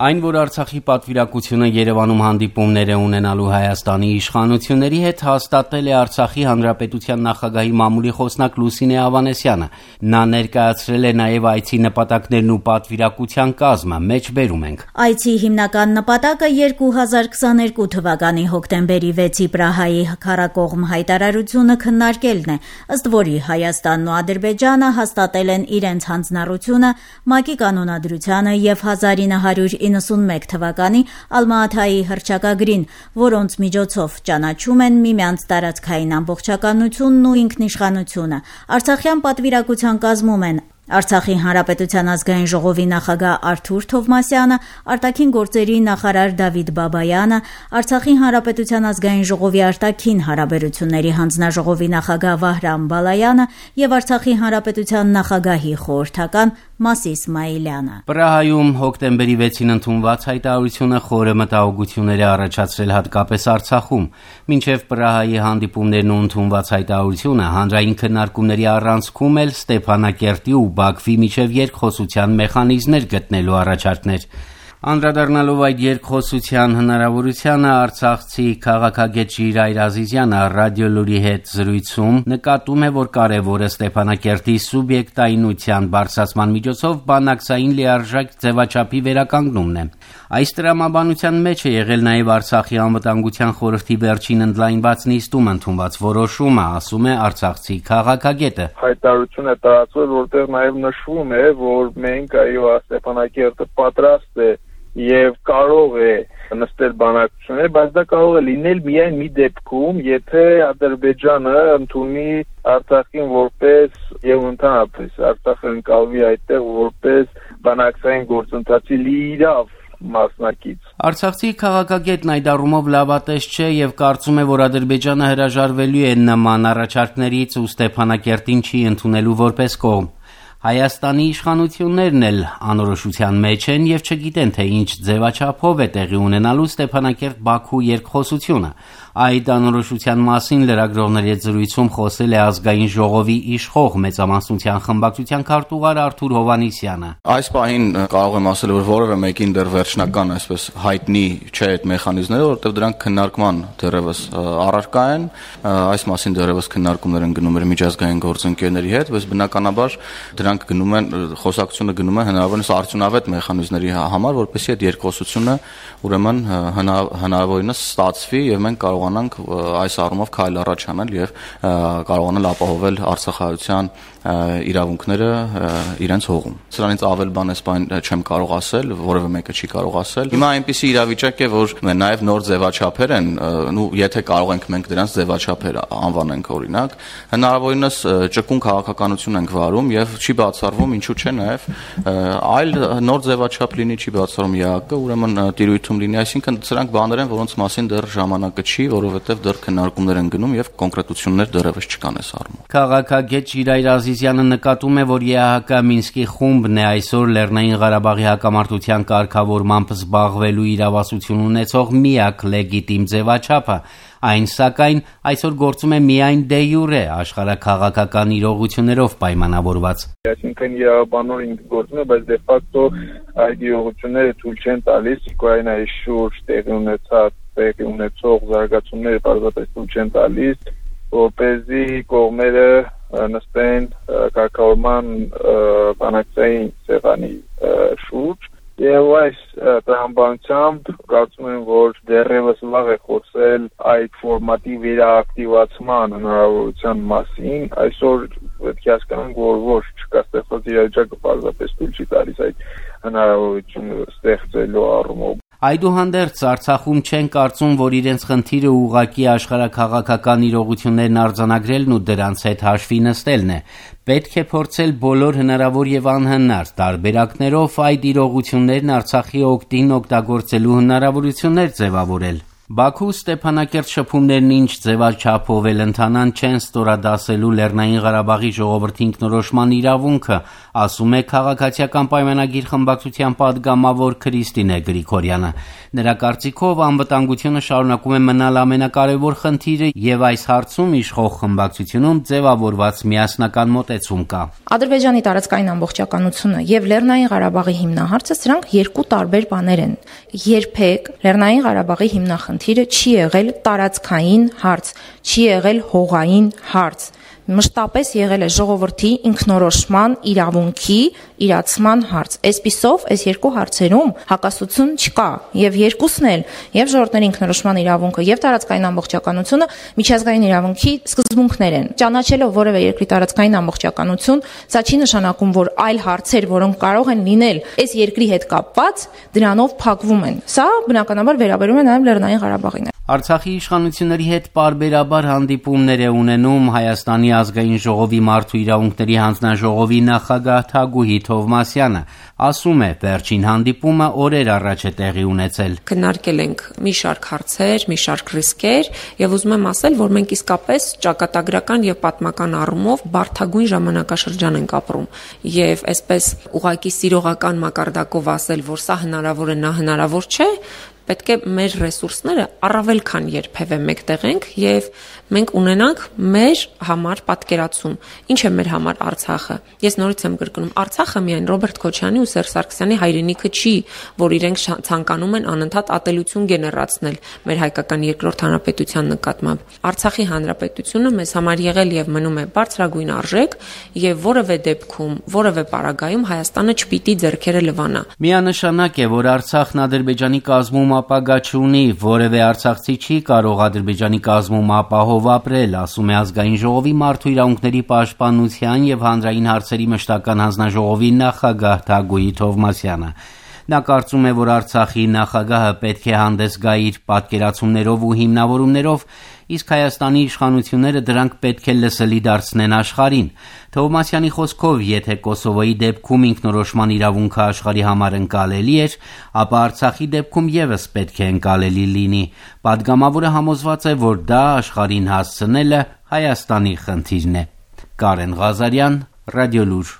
Այն, որ Արցախի պատվիրակությունը Երևանում հանդիպումներ է ունենալու Հայաստանի իշխանությունների հետ, հաստատել է Արցախի հանրապետության նախագահի մամուլի խոսնակ Լուսինե Ավանեսյանը: Նա ներկայացրել է նաև այցի նպատակներն ու պատվիրակության կազմը: Մեջբերում ենք. Այցի հիմնական նպատակը 2022 թվականի հոկտեմբերի 6-ի Պրահայի քառակողմ հայտարարությունը քննարկելն է, ըստ որի Հայաստանն ու Ադրբեջանը հաստատել են իրենց հանձնառությունը ՄԱԿ-ի կանոնադրությանը եւ 1991 թվականի Ալմա-Աթայի հռչակագրին, որոնց միջոցով ճանաչում են միմյանց տարածքային ամբողջականությունն ու ինքնիշխանությունը: Արցախյան պատվիրակության կազմում են Արցախի հանրապետության ազգային ժողովի նախագահ Արթուր Թովմասյանը, արտաքին գործերի նախարար Դավիթ Բաբայանը, Արցախի հանրապետության ազգային ժողովի արտաքին հարաբերությունների հանձնաժողովի նախագահ Վահրամ Բալայանը եւ Արցախի հանրապետության նախագահի խորհրդական Մաս Իսմայիլյանը: Պրահայում հոկտեմբերի 6-ին ընդունված հայտարարությունը խորը մտահոգություններ է առաջացրել հատկապես Արցախում: Մինչեւ Պրահայի հանդիպումներն ու ընդունված հայտարարությունը հանրային քննարկումների առանցքում էլ Ստեփանակերտի ու Բաքվի միջեւ երկխոսության մեխանիզմներ գտնելու առաջարկն էր: Անդրադառնալով այդ երկխոսության հնարավորությանը արցախցի քաղաքագետ Ժիրայր Ազիզյանը «Ռադիոլուր»-ի հետ զրույցում նկատում է, որ կարեւորը Ստեփանակերտի սուբյեկտայնության բարձրացման միջոցով բանակցային լիարժեք ձեւաչափի վերականգնումն է: Այս տրամաբանության մեջ է եղել նաեւ Արցախի անվտանգության խորհրդի վերջին ընդլայնված նիստում ընդունված որոշումը, ասում է արցախցի քաղաքագետը: «Հայտարարություն է տարածվել, որտեղ նաեւ նշվում է, որ մենք, այո, Ստեփանակերտը պատրաստ է եւ կարող է նստել բանակցությունների, բայց դա կարող է լինել միայն մի դեպքում, եթե Ադրբեջանը ընդունի Արցախին եւ ընդհանրապես Արցախը ընկալվի այդտեղ որպես բանակցային գործընթացի լիիրավ մասնակից»: Արցախցի քաղաքագետն այդ առումով լավատես չէ եւ կարծում է, որ Ադրբեջանը հրաժարվելու է նման առաջարկներից ու Ստեփանակերտին չի ընդունելու որպես կողմ: Հայաստանի իշխանություններն էլ անորոշության մեջ են եւ չգիտեն, թե ինչ ձեւաչափով է տեղի ունենալու Ստեփանակերտ-Բաքու երկխոսությունը: Այդ անորոշության մասին լրագրողների հետ զրույցում խոսել է Ազգային ժողովի իշխող մեծամասնության խմբակցության քարտուղար Արթուր Հովհաննիսյանը: «Այս պահին կարող եմ ասել, որ որեւէ մեկին դեռ վերջնական հայտնի չէ այդ մեխանիզմները, որովհետեւ դրանք քննարկման դեռեւս առարկա են: Այս մասին դեռեւս քննարկումներ են գնում միջազգային գործընկերների հետ, բայց բնականաբար խոսակցությունը գնում է հնարավորինս արդյունավետ մեխանիզմների համար, որպեսզի այդ երկխոսությունը հնարավորինս ստացվի եւ մենք կարողանանք այս առումով քայլ առաջ անել եւ կարողանալ ապահովել արցախահայության իրավունքները իրենց հողում: Սրանից ավել բան այս պահին չեմ կարող ասել, որեւէ մեկը չի կարող ասել: Հիմա այնպիսի իրավիճակ է, որ նաեւ նոր ձեւաչափեր են, եթե կարող ենք մենք դրանց ձեւաչափեր անվանենք օրինակ, հնարավորինս ճկուն քաղաքականություն ենք վարում եւ չի բացառվում, ինչու՞ չէ նաեւ այլ նոր ձեւաչափ լինի, չի բացառվում ԵԱՀԿ ուրեմն տիրույթում լինի: Այսինքն սրանք բաներ են, որոնց մասին դեռ ժամանակը չի, որովհետեւ դեռ քննարկումներ են գնում եւ կոնկրետություններ դեռեւս չկան այս առումով»: Քաղաքագետ Ժիրայր Ազիզյանը նկատում է, որ ԵԱՀԿ Մինսկի խումբն է այսօր Լեռնային Ղարաբաղի հակամարտության կարգավորմամբ զբաղվելու իրավասություն ունեցող միակ լեգիտիմ ձեւաչափը: Այն, սակայն, այսօր գործում է միայն դե յուրե՝ աշխարհաքաղաքական իրողություններով պայմանավորված: «Այսինքն՝ իրավաբանորեն գործում է, բայց դե ֆակտո այդ իրողությունները թույլ չեն տալիս Ուկրաինայի շուրջ տեղի ունեցող զարգացումները պարզապես թույլ չեն տալիս, որպեսզի կողմերը նստեն կարգավորման բանակցային սեղանի շուրջ: Այս տրամաբանությամբ կարծում եմ, որ դեռեւս վաղ է խոսել այդ ֆորմատի վերաակտիվացման հնարավորության մասին: Այսօր պետք է հասկանանք, որ ոչ, ստեղծված իրավիճակը պարզապես չի տալիս այդ հնարավորությունը ստեղծելու առումով»: Այդուհանդերձ Արցախում չեն կարծում, որ իրենց խնդիրը ուղղակի աշխարհաքաղաքական իրողություններն արձանագրելն ու դրանց հետ հաշվի նստելն է: Պետք է փորձել բոլոր հնարավոր եւ անհնար տարբերակներով այդ իրողություններն Արցախի օգտին օգտագործելու հնարավորություններ ձեւավորել: Բաքու Ստեփանակերտ շփումներն ինչ ձևաչափով էլ ընթանան չեն ստորադասելու Լեռնային Ղարաբաղի ժողովրդի ինքնորոշման իրավունքը, ասում է Քաղաքացիական պայմանագիր խմբակցության падգամավոր Քրիստինե Գրիգորյանը։ Նրա կարծիքով անվտանգությունը շարունակում է մնալ ամենակարևոր խնդիրը եւ այս հարցում իշխող խմբակցությունում ձևավորված միասնական մոտեցում կա։ Ադրբեջանի տարածքային ամբողջականությունը եւ Լեռնային Ղարաբաղի հիմնահարցը սրանք երկու տարբեր բաներ են։ Երբեք Լեռնային Ղարաբաղի հիմնախնդիրը չի եղել տարածքային հարց, չի եղել հողային հարց մշտապես եղել է ժողովրդի ինքնորոշման իրավունքի իրացման հարց։ Այսպիսով, այս երկու հարցերում հակասություն չկա, եւ երկուսն էլ, եւ ժողովրդների ինքնորոշման իրավունքը, եւ տարածքային ամբողջականությունը միջազգային իրավունքի սկզբունքներ են։ Ճանաչելով որևէ երկրի տարածքային ամբողջականություն, սա չի նշանակում, որ այլ հարցեր, որոնք կարող են լինել այս երկրի հետ կապված, դրանով փակվում են։ Սա բնականաբար վերաբերում է նաեւ Լեռնային Ղարաբաղին։ Արցախի իշխանությունների հետ պարբերաբար հանդիպումներ է ունենում Հայաստանի ազգային ժողովի մարդու իրավունքների հանձնաժողովի նախագահ Թագուհի Թովմասյանը, ասում է, վերջին հանդիպումը օրեր առաջ է տեղի ունեցել։ Քննարկել ենք մի շարք հարցեր, մի շարք ռիսկեր եւ ուզում եմ ասել, որ մենք իսկապես ճակատագրական եւ պատմական առումով բարթագույն ժամանակաշրջան ենք ապրում եւ այսպես ուղակի սիրողական մակարդակով ասել, որ սա հնարավոր է, նա հնարավոր չէ, պետք է մեր ռեսուրսները առավել քան երբևէ մեկտեղենք եւ մենք ունենանք մեր համար պատկերացում։ Ինչ է մեր համար Արցախը։ Ես նորից եմ կրկնում, Արցախը միայն Ռոբերտ Քոչյանի ու Սերժ Սարգսյանի հայրենիքը չի, որ իրենք ցանկանում են անընդհատ ատելություն գեներացնել մեր հայկական երկրորդ հանրապետության նկատմամբ։ Արցախի հանրապետությունը մեզ համար եղել եւ մնում է բարձրագույն արժեք եւ որևէ դեպքում, որևէ պարագայում Հայաստանը չպիտի ձեռքերը լվանա։ Միանշանակ է, որ Արցախն Ադրբեջանի կազմում ապագա չունի, որևէ արցախցի չի կարող Ադրբեջանի կազմում ապահով ապրել, ասում է ազգային ժողովի մարդու իրավունքների պաշտպանության եւ հանրային հարցերի մշտական հանձնաժողովի նախագահ Թագուհի Թովմասյանը։ Նա կարծում է, որ Արցախի նախագահը պետք է հանդես գա իր պատկերացումներով ու հիմնավորումներով, իսկ Հայաստանի իշխանությունները դրանք պետք է լսելի դարձնեն աշխարհին։ Թովմասյանի խոսքով, եթե Կոսովոյի դեպքում ինքնորոշման իրավունքը աշխարհի համար ընկալելի էր, ապա Արցախի դեպքում եւս պետք է ընկալելի լինի։ Պատգամավորը համոզված է, որ դա աշխարհին հասցնելը Հայաստանի խնդիրն է։ Կարեն Ղազարյան, Ռադիոլուր